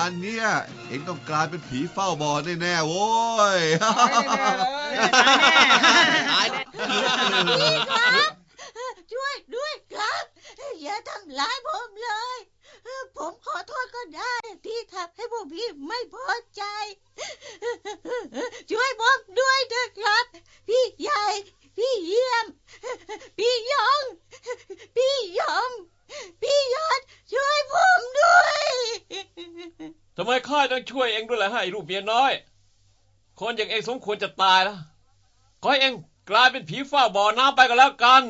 านเนี้ยเอ็งต้องกลายเป็นผีเฝ้าบ่อแน่ๆโว้ยตายแน่ครับ ช่วยด้วยครับ อย่าทำร้ายผมเลย ผมขอโทษก็ได้ ที่ทำให้พวกพี่ไม่พอใจ ช่วยผมด้วยเถอะครับ พี่ใหญ่ พี่เยี่ยม พี่ยอง พี่ยอม พี่ยอดช่วยผมด้วยทำไมข้าต้องช่วยเองด้วยล่ะให้ลูกเมียน้อย คนอย่างเองสมควรจะตายแล้วขอให้เองกลายเป็นผีเฝ้าบ่อน้ำไปก็แล้วกัน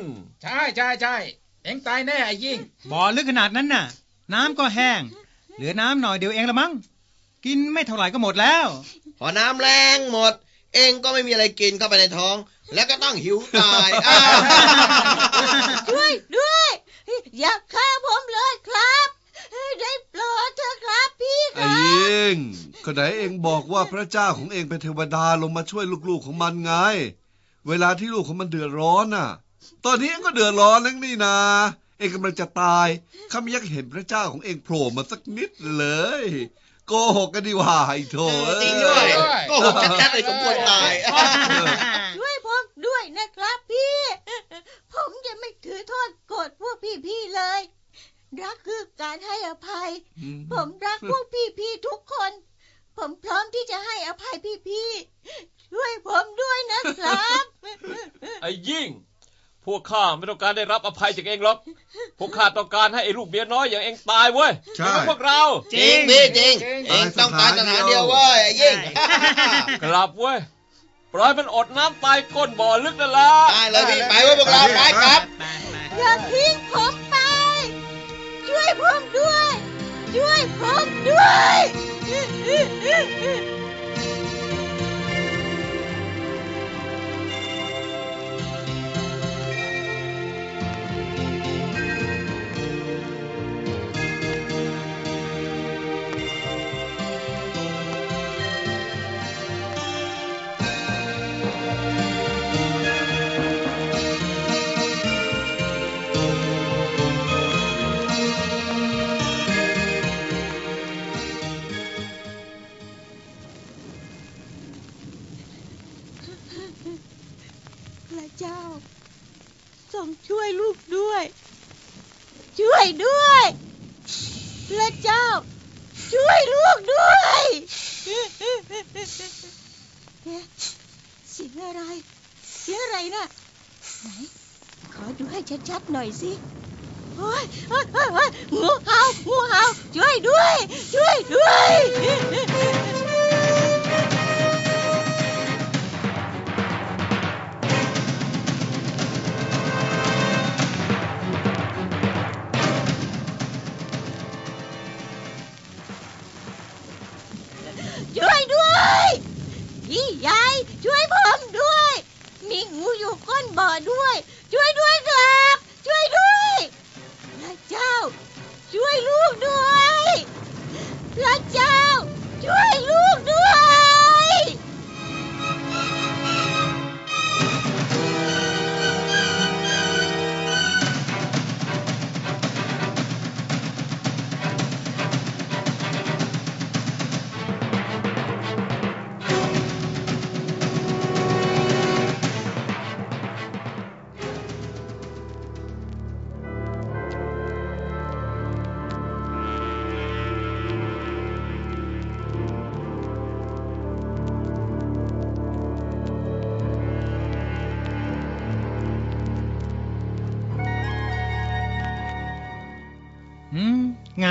ใช่ใช่ใช่เอ็งตายแน่ไอ้ยิ่ง บ่อลึกขนาดนั้นน่ะ น้ำก็แห้ง เหลือน้ำหน่อยเดียวเองละมั้ง กินไม่เท่าไหร่ก็หมดแล้ว พอน้ำแรงหมด เองก็ไม่มีอะไรกินเข้าไปในท้อง แล้วก็ต้องหิวตายอ้าว ช่วยด้วย อย่าฆ่าผมเลยครับได้โปรดเถอะครับพี่คไอ้รับยิงก็ไหนเอ็งบอกว่าพระเจ้าของเอ็งเป็นเทวดาลงมาช่วยลูกๆของมันไง เวลาที่ลูกของมันเดือดร้อนน่ะ ตอนนี้เอ็งก็เดือดร้อนแล้วนี่นาเอ็งกำลังจะตายข้าไม่อยากเห็นพระเจ้าของเอ็งโผล่มาสักนิดเลยโกหกกันดีกว่าไอ้โถเอ้จริงด้วยเอ้ยโก็หกชัดๆเลยสมควรตายช่วยผมด้วย นะครับพี่ ผมจะไม่ถือโทษโกรธพวกพี่ๆเลย รักคือการให้อภัย ผมรักพวกพี่ๆทุกคน ผมพร้อมที่จะให้อภัยพี่ๆช่วยผมด้วยนะครับ ไอ้ยิ่ง พวกข้าไม่ต้องการได้รับอภัยจากเองหรอก พวกข้าต้องการให้ไอ้ลูกเมียน้อยอย่างเองตายเว้ยใช่ไม่พวกเรา จริงพี่จริง เองต้องตายสถานเดียวเว้ยไอ้ยิ่ง กลับเว้ย ปล่อยมันอดน้ำตายก้นบ่อลึกนั่นละได้เลยพี่ไปเว้ยพวกเราไปครับ อย่าทิ้งผมไป ช่วยผมด้วย ช่วยผมด้วย ทรงช่วยลูกด้วย ช่วยด้วย พระเจ้า ช่วยลูกด้วยเสียงอะไร เสียงอะไรน่ะไหน ขอดูให้ชัดๆหน่อยสิโอ้ยโอ้ยโอ้ยโอ้ยงูเห่างูเห่าช่วยด้วย ช่วยด้วย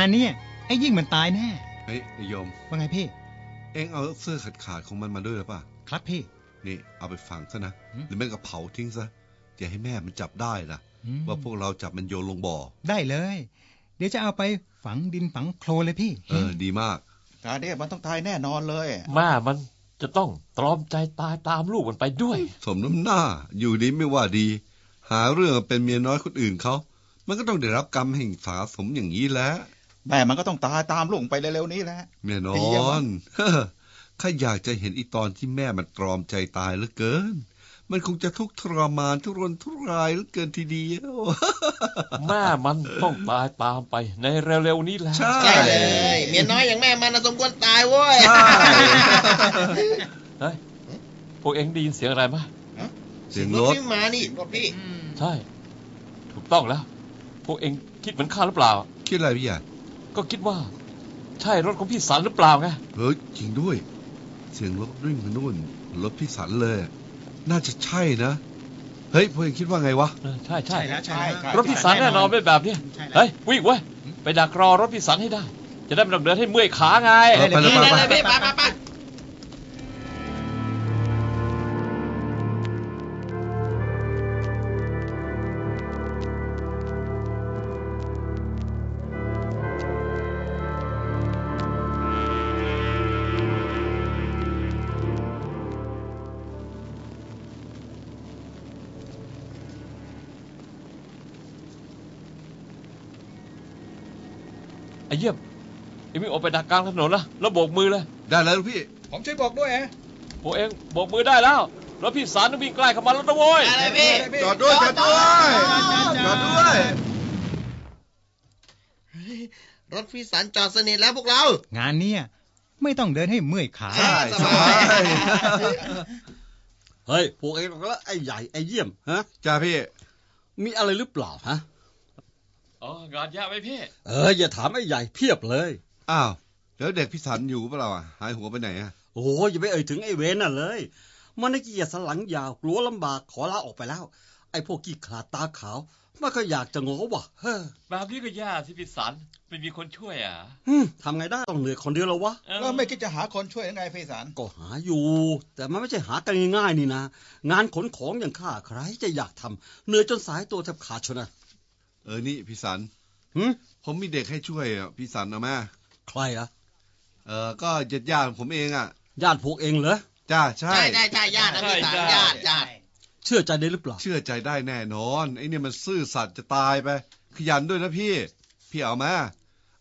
านเนี้ยไอ้ยิ่งมันตายแน่ เฮ้ยไอ้โยม ว่าไงพี่ เองเอาเสื้อขาดขาดๆของมันมาด้วยหรือเปล่า ครับพี่ นี่เอาไปฝังซะนะหืม หรือแม่งก็เผาทิ้งซะอย่าให้แม่มันจับได้นะอืมว่าพวกเราจับมันโยนลงบ่อ ได้เลย เดี๋ยวจะเอาไปฝังดินฝังโคลนเลยพี่ เออ ดีมาก ตาเนี่ยมันต้องตายแน่นอนเลย แม่มันจะต้องตรอมใจตายตามลูกมันไปด้วย สมน้ำหน้า อยู่ดีไม่ว่าดี หาเรื่องเป็นเมียน้อยคนอื่นเขา มันก็ต้องได้รับกรรมแห่งสาสมอย่างนี้แหละ แม่มันก็ต้องตายตามลูกไปเร็วๆนี้แหละแม่นอไอ้เหี้ยมันนข้าอยากจะเห็นอีตอนที่แม่มันตรอมใจตายเหลือเกิน มันคงจะทุกข์ทรมานทุรนทุรายเหลือเกินทีเดียว แม่มันต้องตายตามไปในเร็วๆนี้แหละใช่ใช่เลยเมียน้อยอย่างแม่มันน่ะสมควรตายเว้ยใช่เฮ้ยพวกเอ็งได้ยินเสียงอะไรไหมเสียงรถพี่มานี่รถพี่ใช่ ถูกต้องแล้ว พวกเอ็งคิดเหมือนข้าหรือเปล่า คิดอะไรพี่ใหญ่ ก็คิดว่า ใช่รถของพี่สันหรือเปล่าไงเฮ้ยจริงด้วย เสียงรถวิ่งมานู่นรถพี่สันเลย น่าจะใช่นะ เฮ้ยพวกเองคิดว่าไงวะ เออใช่ใช่ใช่แล้วใช่แล้ว รถพี่สันแน่นอนเป็นแบบเนี้ยใช่แล้ว เฮ้ยวิ่งเว้ยไปดักรอรถพี่สันให้ได้ จะได้ไม่ต้องเดินให้เมื่อยขาไง เออไปเลยนี่เลยพี่ไปไปไปไอ้ เยี่ยมไอ้วิ่งออกไปดักกลางถนนนะแล้วโบกมือเลยได้แล้วลูกพี่ ผมช่วยบอกด้วยฮะพวกเองโบกมือได้แล้วรถพี่สันวิ่งใกล้เข้ามาแล้วนะโว้ย อะไรพี่ จอดด้วยจอดด้วยจอดด้วย รถพี่สันจอดสนิทแล้วพวกเรา งานเนี้ยไม่ต้องเดินให้เมื่อยขา ใช่สใช่บาย เฮ้ยพวกเองแล้วไอ้ใหญ่ไอ้เยี่ยมฮะ จ้าพี่ มีอะไรหรือเปล่าฮะ อ๋องานยากไหมพี่ เออ อย่าถามไอ้ใหญ่เพียบเลย อ้าว แล้วเด็กพี่สันอยู่เปล่าอะหายหัวไปไหนอะโอ้โหอย่าไปเอ่ยถึงไอ้เวนน่ะเลย มันน่ะขี้เกียจสันหลังยาวกลัวลำบากขอลาออกไปแล้ว ไอ้พวกขี้ขลาดตาขาวมันก็อยากจะงอว่ะเฮ้อแบบนี้ก็ยากสิพี่สันไม่มีคนช่วยอะหึทำไงได้ต้องเหนื่อยคนเดียวแล้ววะเออก็ไม่คิดจะหาคนช่วยยังไงพี่สารก็หาอยู่ แต่มันไม่ใช่หากันง่ายๆนี่นะ งานขนของอย่างข้าใครจะอยากทำเหนื่อยจนสายตัวแทบขาดชนนะ เออนี่พี่สันหึผมมีเด็กให้ช่วยอะพี่สันเอามาใครอะเออก็ญาติญาติๆผมเองอะญาติพวกเองเหรอจ้าใช่ใช่ใช่ใช่ญาตินะพี่สันญาติญาติเชื่อใจได้หรือเปล่า เชื่อใจได้แน่นอนไอ้เนี่ยมันซื่อสัตย์จะตายไป ขยันด้วยนะพี่ พี่เอามา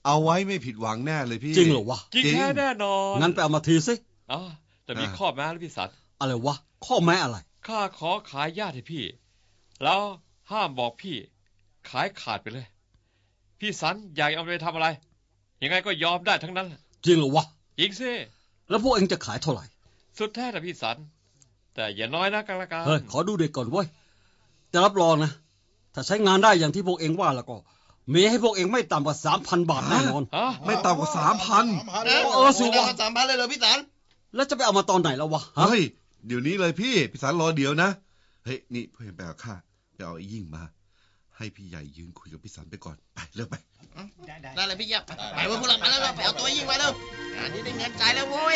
เอาไว้ไม่ผิดหวังแน่เลยพี่จริงเหรอวะจริงจริงแท้แน่นอนงั้นไปเอามาทีสิอ๋อแต่มีอ่าข้อแม้แล้วพี่สันอะไรวะข้อแม้อะไรข้าขอขายญาติให้พี่ แล้วห้ามบอกพี่ ขายขาดไปเลย พี่สันอยากเอาไปทำอะไร ยังไงก็ยอมได้ทั้งนั้นแหละจริงเหรอวะจริงสิแล้วพวกเองจะขายเท่าไหร่ สุดแท้แต่พี่สัน แต่อย่าน้อยนะกันละกันเฮ้ยขอดูเด็กก่อนเว้ยแต่รับรองนะ ถ้าใช้งานได้อย่างที่พวกเองว่าแล้วก็มีให้พวกเองไม่ต่ำกว่าสามพันบาทแน่นอนฮะไม่ต่ำกว่าสามพันเออเออสิวะสามพันเลยเหรอพี่สัน แล้วจะไปเอามาตอนไหนแล้ววะฮะเฮ้ย เดี๋ยวนี้เลยพี่ พี่สันรอเดี๋ยวนะ เฮ้ย นี่เพื่อนไปเอาข้าไปเอาไอ้ยิ่งมา ให้พี่ใหญ่ยืนคุยกับพี่สันไปก่อน ไปเลิกไปได้เลยพี่เยี่ยมไปไปเว้ยพวกเราไปแล้วไปเอาตัวยิงไปแล้วงานนี้ได้เงินใจายแล้วโว้ย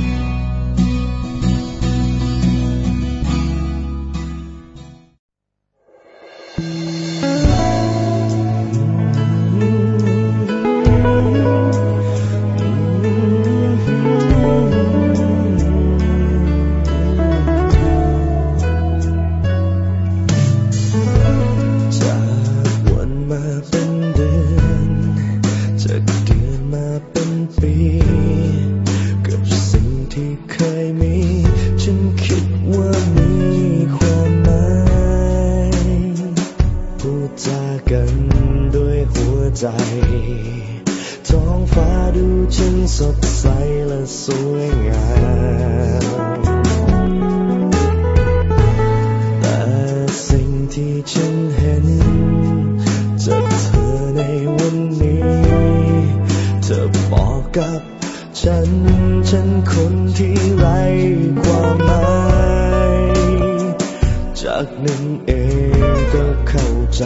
ฉัน ฉันคนที่ไร้ความหมาย จากนั้นเองก็เข้าใจ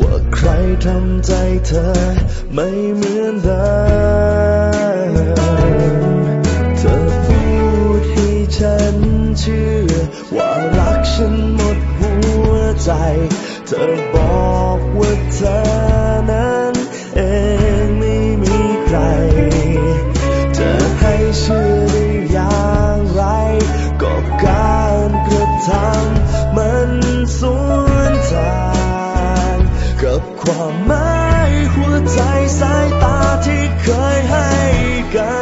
ว่าใครทำใจเธอไม่เหมือนเดิมเธอพูดให้ฉันเชื่อ ว่ารักฉันหมดหัวใจ เธอบอกว่าเธอนะางมันสวนทางกับความหมายหัวใจสายตาที่เคยให้กัน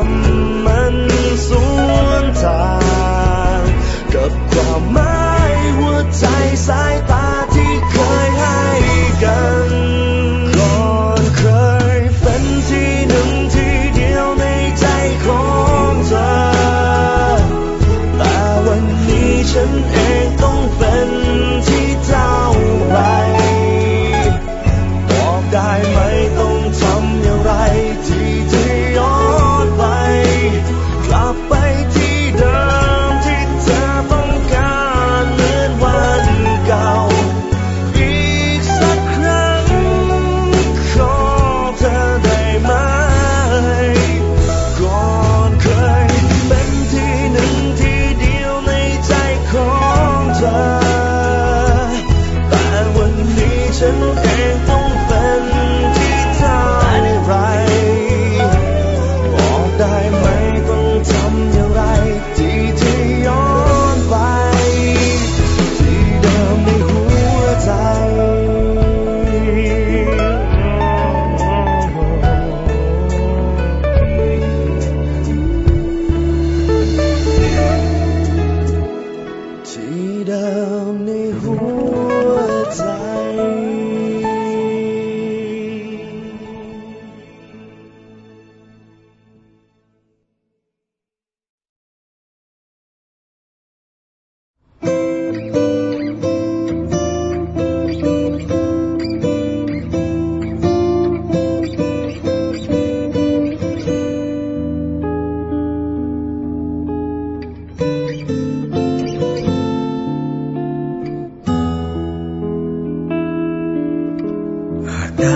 ำมันสวนทาง กับความหมายหัวใจสาย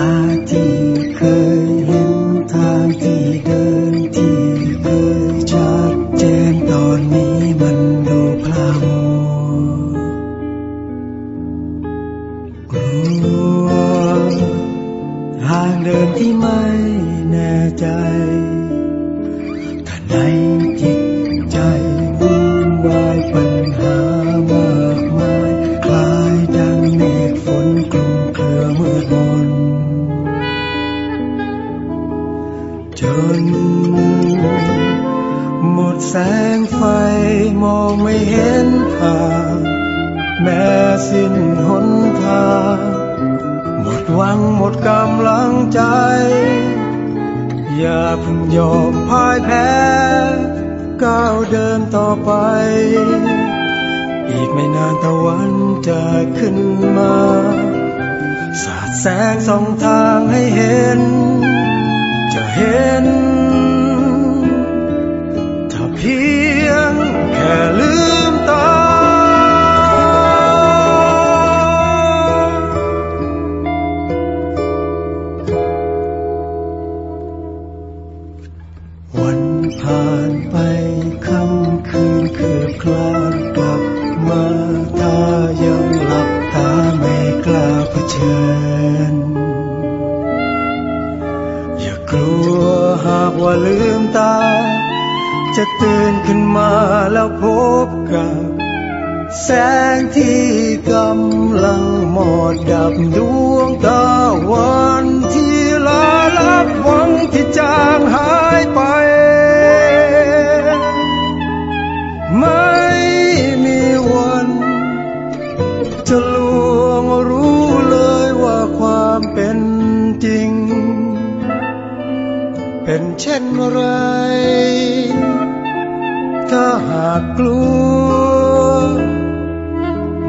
大地歌。 แสงสองทางให้เห็น จะเห็น รู้เลยว่าความเป็นจริง เป็นเช่นไร ถ้าหากกลัว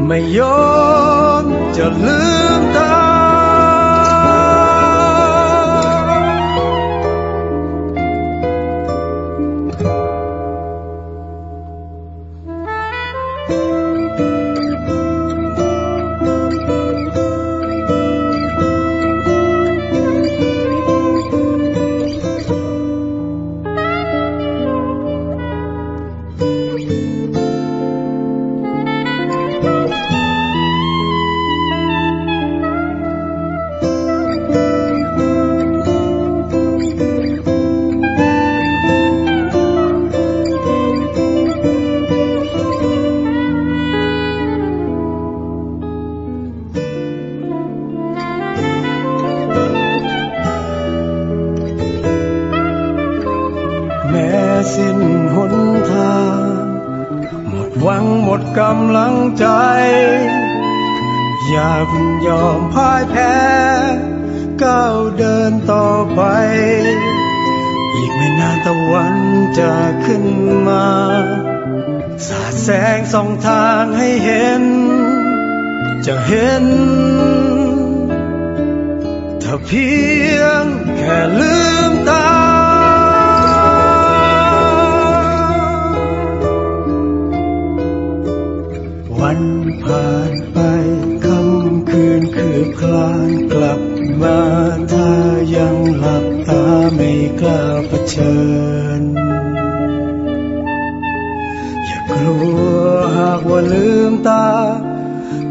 ไม่ยอมจะลืมตา อย่าเพิ่งยอมพ่ายแพ้ก้าวเดินต่อไป อีกไม่นานตะวันจะขึ้นมา สาดแสงสองทางให้เห็น จะเห็นถ้าเพียงแค่ลืมตา คลานกลับมาถ้ายังหลับตาไม่กล้าเผชิญ อย่ากลัวหากว่าลืมตา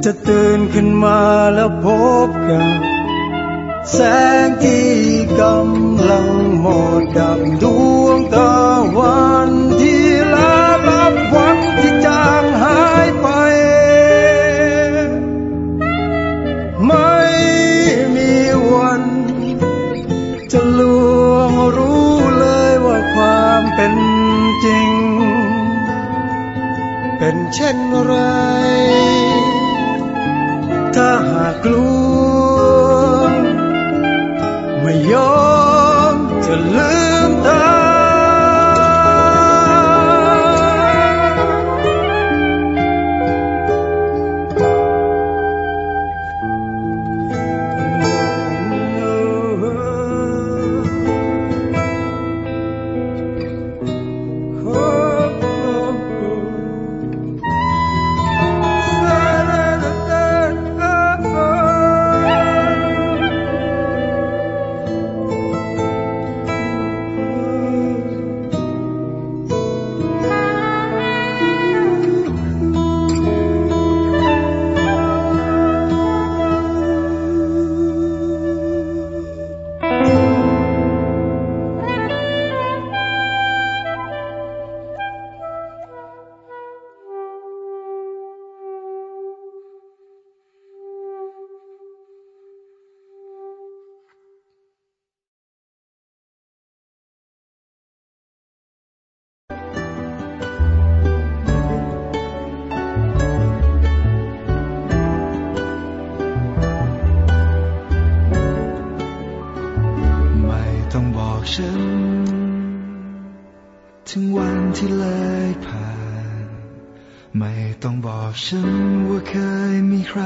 จะตื่นขึ้นมาแล้วพบกับแสงที่กำลังหมดดับดวงตาวันที่ลาลับวังที่จาง เป็นเช่นไร ถ้าหากกลัว ไม่ยอมจะลืม ต้องบอกฉัน ถึงวันที่เลยผ่าน ไม่ต้องบอกฉันว่าเคยมีใคร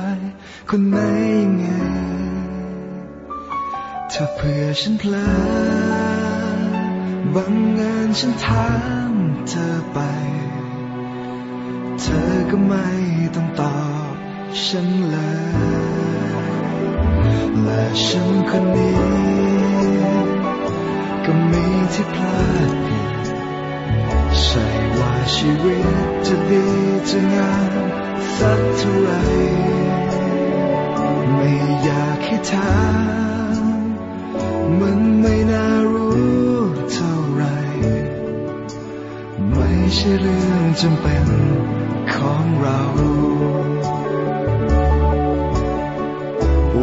คนไหนยังไง ถ้าเพื่อฉันเพลอบางงานฉันถามเธอไป เธอก็ไม่ต้องตอบฉันเลย และฉันคนนี้ ก็มีที่พลาดผิดใช่ว่าชีวิตจะดีจะงามสักเท่าไรไม่อยากให้ถามมันไม่น่ารู้เท่าไร ไม่ใช่เรื่องจำเป็นของเรา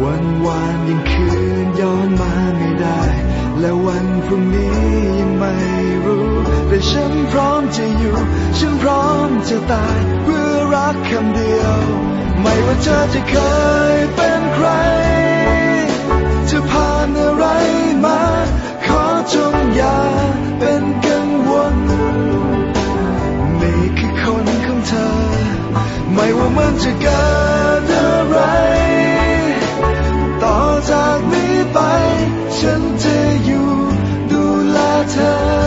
วันวานยังคืนย้อนมา และวันพรุ่งนี้ยังไม่รู้ แต่ฉันพร้อมจะอยู่ ฉันพร้อมจะตาย เพื่อรักคำเดียว ไม่ว่าเธอจะเคยเป็นใคร จะผ่านอะไรมา ขอจงอย่าเป็นกังวลนี่คือคนของเธอ ไม่ว่ามันจะเกิดอะไร แ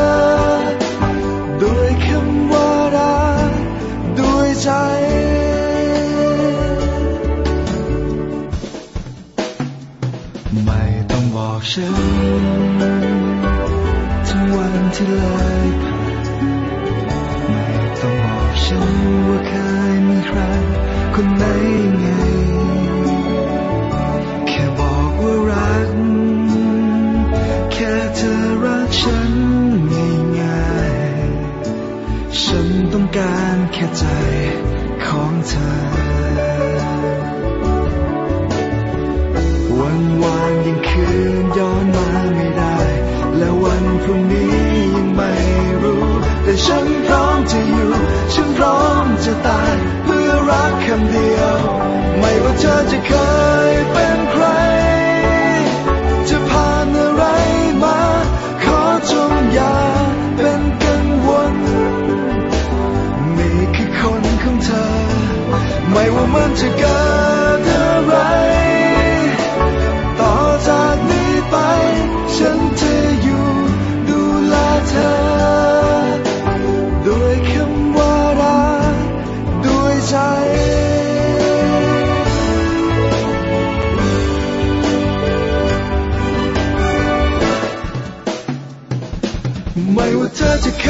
ไม่ว่าเธอจะเค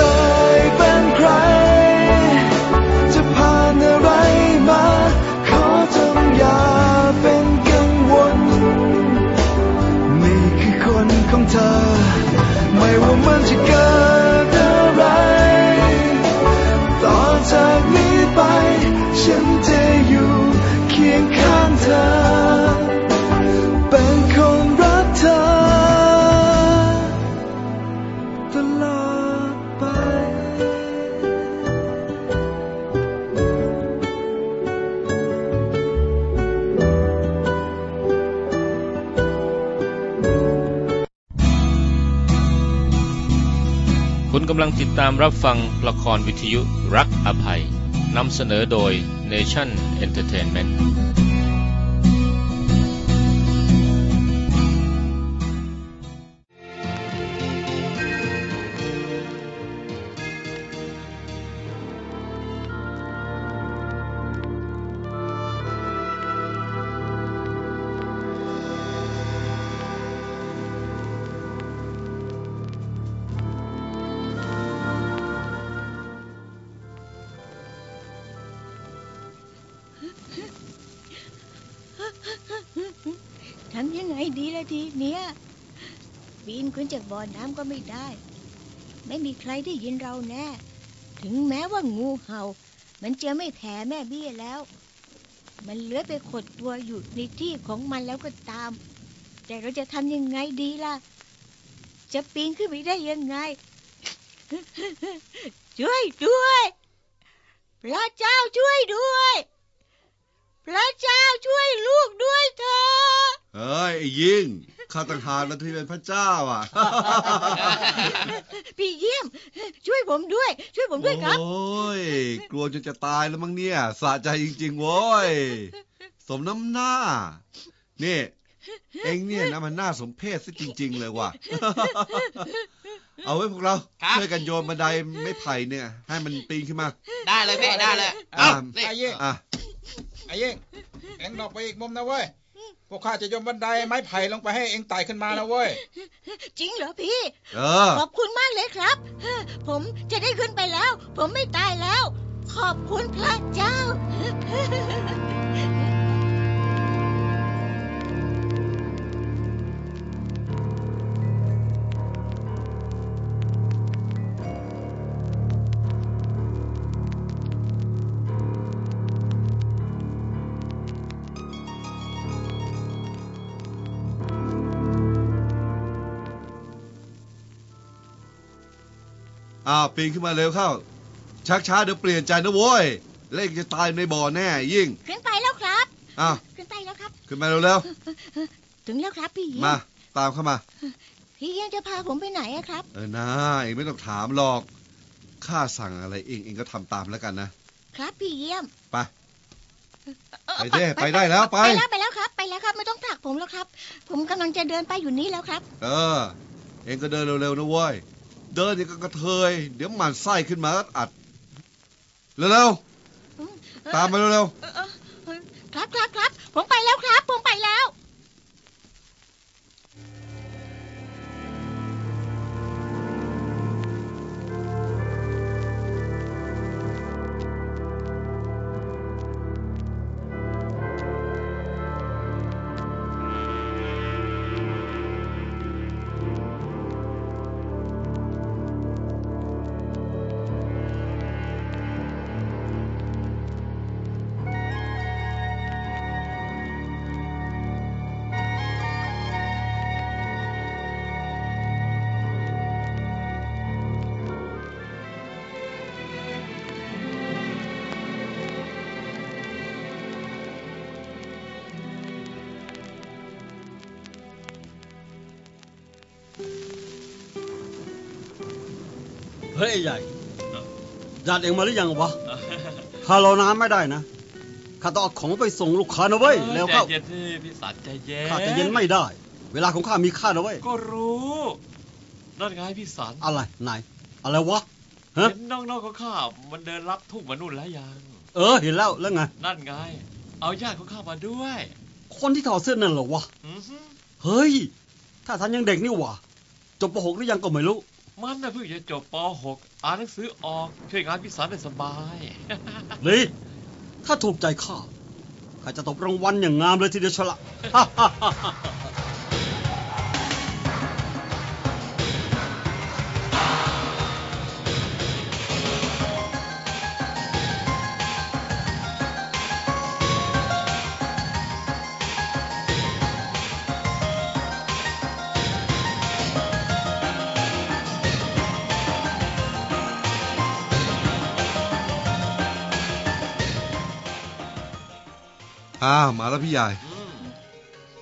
ยเป็นใคร จะผ่านอะไรมา ขอจงอย่าเป็นกังวล นี่คือคนของเธอ ไม่ว่ามันจะเกิดอะไร กำลังติดตามรับฟังละครวิทยุรักอภัยนำเสนอโดย Nation Entertainment ขึ้นจากบ่อน้ำก็ไม่ได้ ไม่มีใครได้ยินเราแน่ ถึงแม้ว่างูเห่า มันจะไม่แผ่แม่เบี้ยแล้ว มันเลื้อยไปขดตัวอยู่ในที่ของมันแล้วก็ตาม แต่เราจะทำยังไงดีล่ะ จะปีนขึ้นไปได้ยังไง ช่วยด้วย พระเจ้าช่วยด้วย พระเจ้าช่วยลูกด้วยเถอะเอ้ยไอ้ยิง ข้าต่างหากนะที่เป็นพระเจ้าอะ พี่เยี่ยมช่วยช่วยผมด้วย ช่วยผมด้วยครับ โอ้ย กลัวจนจะตายแล้วมั้งเนี่ยสะใจจริงๆโว้ย สมน้ำหน้า นี่ เองเนี่ยนะมันน่าสมเพชซะจริง ๆ เลยว่ะ เอาไว้พวกเราครับ ช่วยกันโยนบันไดไม้ไผ่เนี่ย ให้มันปีนขึ้นมา ได้เลยพี่ได้เลยอะนี่ ไอ้เย่งอะ ไอ้เย่งเอ็งออกไปอีกมุมนะเว้ย พวกข้าจะโยนบันไดไม้ไผ่ลงไปให้เอ็งไต่ขึ้นมานะเว้ย จริงเหรอพี่ เออ ขอบคุณมากเลยครับ ผมจะได้ขึ้นไปแล้ว ผมไม่ตายแล้ว ขอบคุณพระเจ้า อ้าวปีนขึ้นมาเร็วเข้า ชักช้าเดี๋ยวเปลี่ยนใจนะโว้ยแล้วเองจะตายในบ่อแน่ยิ่ง ขึ้นไปแล้วครับอ้าวขึ้นไปแล้วครับ ขึ้นมาเร็วถึงแล้วครับพี่เยี่ๆยมาตามเข้ามา พี่เยี่ยมจะพาผมไปไหนอะครับ เออนะเองไม่ต้องถามหรอกข้าสั่งอะไรเองเองก็ทำตามแล้วกันนะ ครับพี่เยี่ยมไปเอ่อไปเด้ไปได้แล้วไป ไปแล้วไปแล้วครับ ไปแล้วครับไม่ต้องผลักผมแล้วครับ ผมกำลังจะเดินไปอยู่นี้แล้วครับ เออ เองก็เดินเร็วๆนะเว้ย เดินอย่างกับกระเทย เดี๋ยวหมันไส้ขึ้นมาก็อัด เร็วๆ ตามมาเร็วเออเออเออครับครับครับผมไปแล้วครับ ผมไปแล้ว ฮ้ยไอ้ใหญ่ญาติเองมาหรือยังวะข้ารอน้ำไม่ได้นะข้าต้องเอาของไปส่งลูกค้านะเว้ยแล้วใจเข้าเย็นสิพี่สันใจเย็นข้าจะเย็นไม่ได้ เวลาของข้ามีค่านะเว้ยก็รู้นั่นไงพี่สันอะไรไหนอะไรวะฮะเห็นน้องๆของข้ามันเดินรับทุ่งมานู่นแล้วยังเออเห็นแล้วแล้วไงนั่นไง เอาญาติของข้ามาด้วย คนที่ถอดเสื้อนั่นเหรอวะอือหือเฮ้ยถ้าท่านยังเด็กนี่หว่าจบป .6 หรือยังก็ไม่รู้ มันน่ะเพิ่งจะจบป .6 อ่านหนังสือออกช่วยงานพิสานได้สบายลีถ้าถูกใจข้าข้าจะตบรางวัลอย่างงามเลยทีเดียวชละ มาแล้วพี่ใหญ่อืม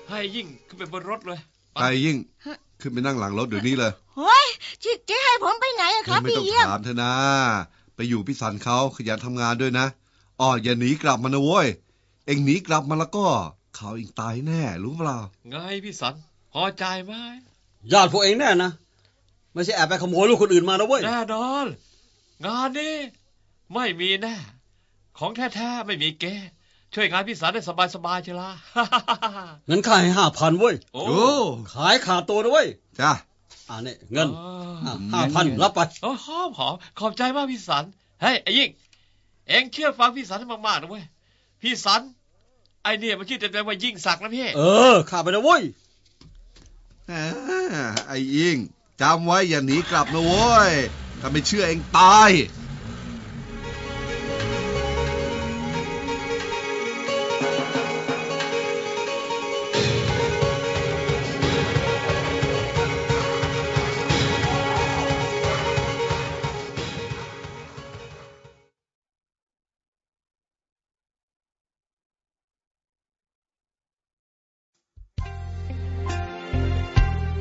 ให้ยิ่งขึ้นไปบนรถเลยไปยิ่ง ขึ้นไปนั่งหลังรถเดี๋ยวนี้เลยเฮ้ยจะจะให้ผมไปไหนอะครับไม่พี่ต้องเยี่ยมถามเธอนะ ไปอยู่พี่สันเขาขยันทำงานด้วยนะอ๋ออย่าหนีกลับมานะเว้ย เอ็งหนีกลับมาแล้วก็ เขาเองตายแน่รู้เปล่า ไงพี่สันพอใจไหมญาติพวกเองแน่นะ ไม่ใช่แอบไปขโมยลูกคนอื่นมานะเว้ย แน่นอน งานนี้ไม่มีแน่ของแท้ๆไม่มีเก ช่วยงานพี่สันได้สบายๆเชียวละงั้นข้าให้ห้าพันเว้ยโอ้โอ้ขายขาดตัวนะเว้ยจ้าอ่านี่เงินอ่าห้าพันรับไปโอ้หอมหอมขอบใจมากพี่สันเฮ้ยไอ้ยิ่งเอ็งเชื่อฟังพี่สันให้มากๆนะเว้ยพี่สันไอเนี่ยมันชื่อเต็มๆว่ายิ่งศักดิ์นะพี่ เออข้าไปนะเว้ยอ่าไอ้อิงจำไว้อย่าหนีกลับนะเว้ยถ้าไม่เชื่อเองตาย